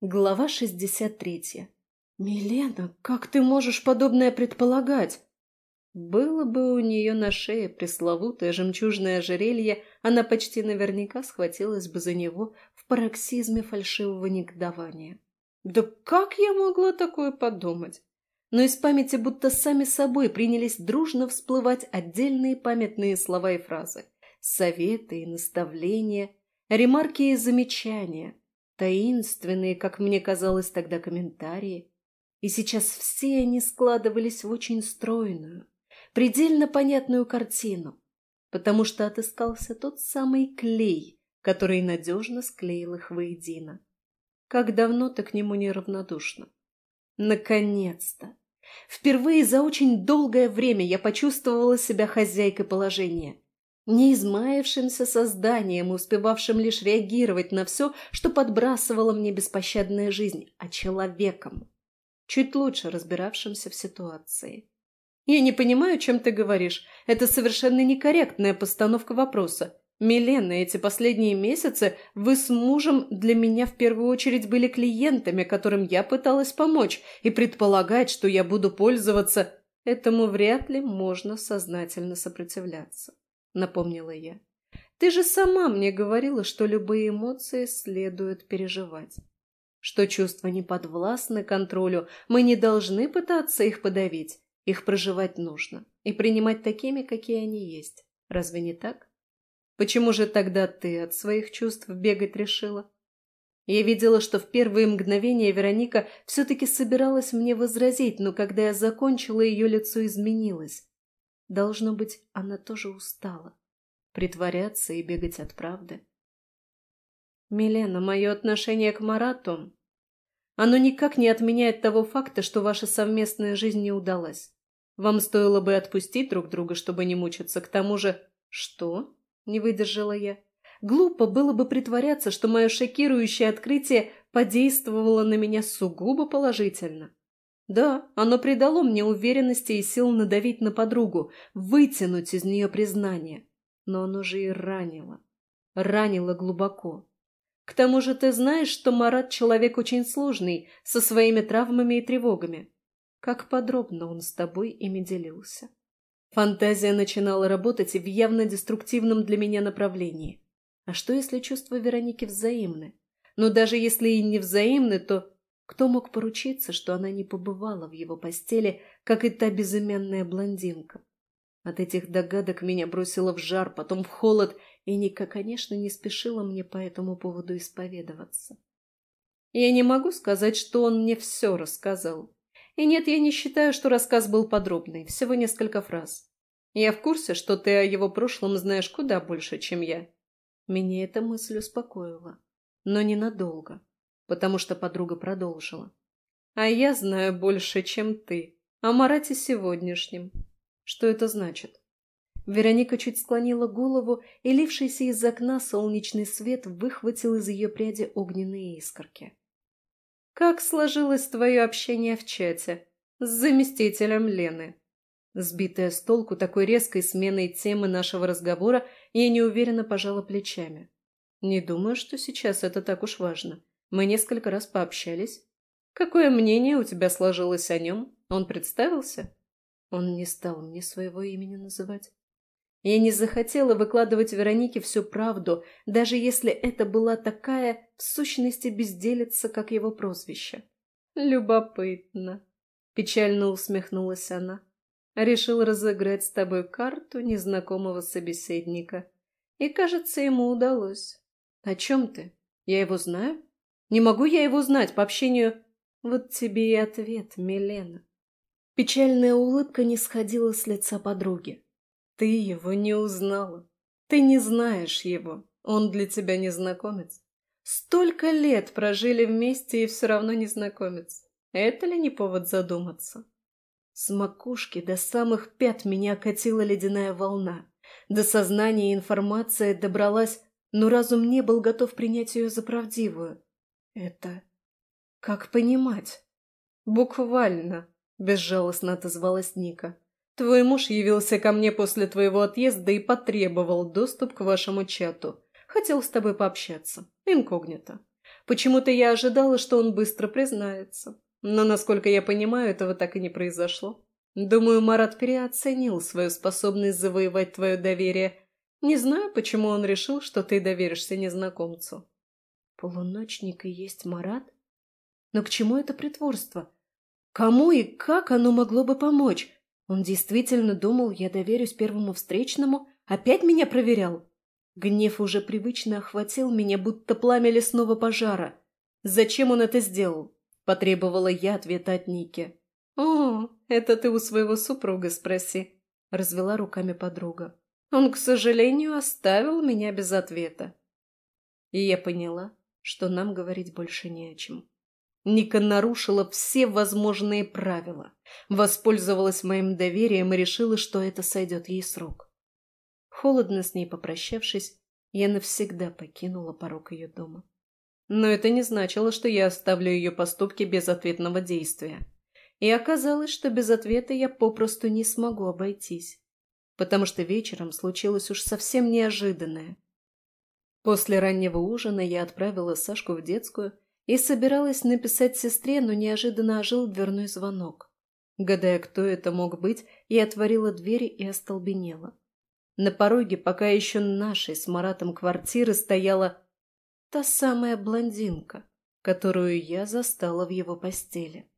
Глава 63. «Милена, как ты можешь подобное предполагать?» Было бы у нее на шее пресловутое жемчужное ожерелье, она почти наверняка схватилась бы за него в пароксизме фальшивого негодования. «Да как я могла такое подумать?» Но из памяти будто сами собой принялись дружно всплывать отдельные памятные слова и фразы. Советы и наставления, ремарки и замечания, таинственные, как мне казалось тогда, комментарии. И сейчас все они складывались в очень стройную, предельно понятную картину, потому что отыскался тот самый клей, который надежно склеил их воедино. Как давно ты к нему неравнодушна? Наконец-то! Впервые за очень долгое время я почувствовала себя хозяйкой положения не измаявшимся созданием, успевавшим лишь реагировать на все, что подбрасывала мне беспощадная жизнь, а человеком, чуть лучше разбиравшимся в ситуации. «Я не понимаю, чем ты говоришь. Это совершенно некорректная постановка вопроса. Милена, эти последние месяцы вы с мужем для меня в первую очередь были клиентами, которым я пыталась помочь, и предполагать, что я буду пользоваться, этому вряд ли можно сознательно сопротивляться напомнила я. Ты же сама мне говорила, что любые эмоции следует переживать. Что чувства не подвластны контролю, мы не должны пытаться их подавить, их проживать нужно и принимать такими, какие они есть. Разве не так? Почему же тогда ты от своих чувств бегать решила? Я видела, что в первые мгновения Вероника все-таки собиралась мне возразить, но когда я закончила, ее лицо изменилось. Должно быть, она тоже устала. Притворяться и бегать от правды. Милена, мое отношение к Марату... Оно никак не отменяет того факта, что ваша совместная жизнь не удалась. Вам стоило бы отпустить друг друга, чтобы не мучиться. К тому же... Что? Не выдержала я. Глупо было бы притворяться, что мое шокирующее открытие подействовало на меня сугубо положительно. Да, оно придало мне уверенности и сил надавить на подругу, вытянуть из нее признание. Но оно же и ранило. Ранило глубоко. К тому же ты знаешь, что Марат человек очень сложный, со своими травмами и тревогами. Как подробно он с тобой ими делился. Фантазия начинала работать в явно деструктивном для меня направлении. А что, если чувства Вероники взаимны? Но даже если и не взаимны, то кто мог поручиться, что она не побывала в его постели, как и та безымянная блондинка? От этих догадок меня бросило в жар, потом в холод, и Ника, конечно, не спешила мне по этому поводу исповедоваться. Я не могу сказать, что он мне все рассказал. И нет, я не считаю, что рассказ был подробный, всего несколько фраз. Я в курсе, что ты о его прошлом знаешь куда больше, чем я. Меня эта мысль успокоила, но ненадолго потому что подруга продолжила. «А я знаю больше, чем ты. О Марате сегодняшнем. Что это значит?» Вероника чуть склонила голову, и лившийся из окна солнечный свет выхватил из ее пряди огненные искорки. «Как сложилось твое общение в чате с заместителем Лены?» Сбитая с толку такой резкой сменой темы нашего разговора, я неуверенно пожала плечами. «Не думаю, что сейчас это так уж важно. Мы несколько раз пообщались. Какое мнение у тебя сложилось о нем? Он представился? Он не стал мне своего имени называть. Я не захотела выкладывать Веронике всю правду, даже если это была такая, в сущности, безделица, как его прозвище. Любопытно. Печально усмехнулась она. Решил разыграть с тобой карту незнакомого собеседника. И, кажется, ему удалось. О чем ты? Я его знаю? Не могу я его знать по общению... Вот тебе и ответ, Милена. Печальная улыбка не сходила с лица подруги. Ты его не узнала. Ты не знаешь его. Он для тебя незнакомец. Столько лет прожили вместе и все равно незнакомец. Это ли не повод задуматься? С макушки до самых пят меня катила ледяная волна. До сознания информация добралась, но разум не был готов принять ее за правдивую. Это... как понимать? Буквально, безжалостно отозвалась Ника. Твой муж явился ко мне после твоего отъезда и потребовал доступ к вашему чату. Хотел с тобой пообщаться. Инкогнито. Почему-то я ожидала, что он быстро признается. Но, насколько я понимаю, этого так и не произошло. Думаю, Марат переоценил свою способность завоевать твое доверие. Не знаю, почему он решил, что ты доверишься незнакомцу. Полуночник и есть Марат? Но к чему это притворство? Кому и как оно могло бы помочь? Он действительно думал, я доверюсь первому встречному? Опять меня проверял? Гнев уже привычно охватил меня, будто пламя лесного пожара. Зачем он это сделал? Потребовала я ответа от Ники. «О, это ты у своего супруга спроси», — развела руками подруга. «Он, к сожалению, оставил меня без ответа». И я поняла, что нам говорить больше не о чем. Ника нарушила все возможные правила, воспользовалась моим доверием и решила, что это сойдет ей срок. Холодно с ней попрощавшись, я навсегда покинула порог ее дома. Но это не значило, что я оставлю ее поступки без ответного действия. И оказалось, что без ответа я попросту не смогу обойтись, потому что вечером случилось уж совсем неожиданное. После раннего ужина я отправила Сашку в детскую и собиралась написать сестре, но неожиданно ожил дверной звонок. Гадая, кто это мог быть, я отворила двери и остолбенела. На пороге пока еще нашей с Маратом квартиры стояла та самая блондинка, которую я застала в его постели.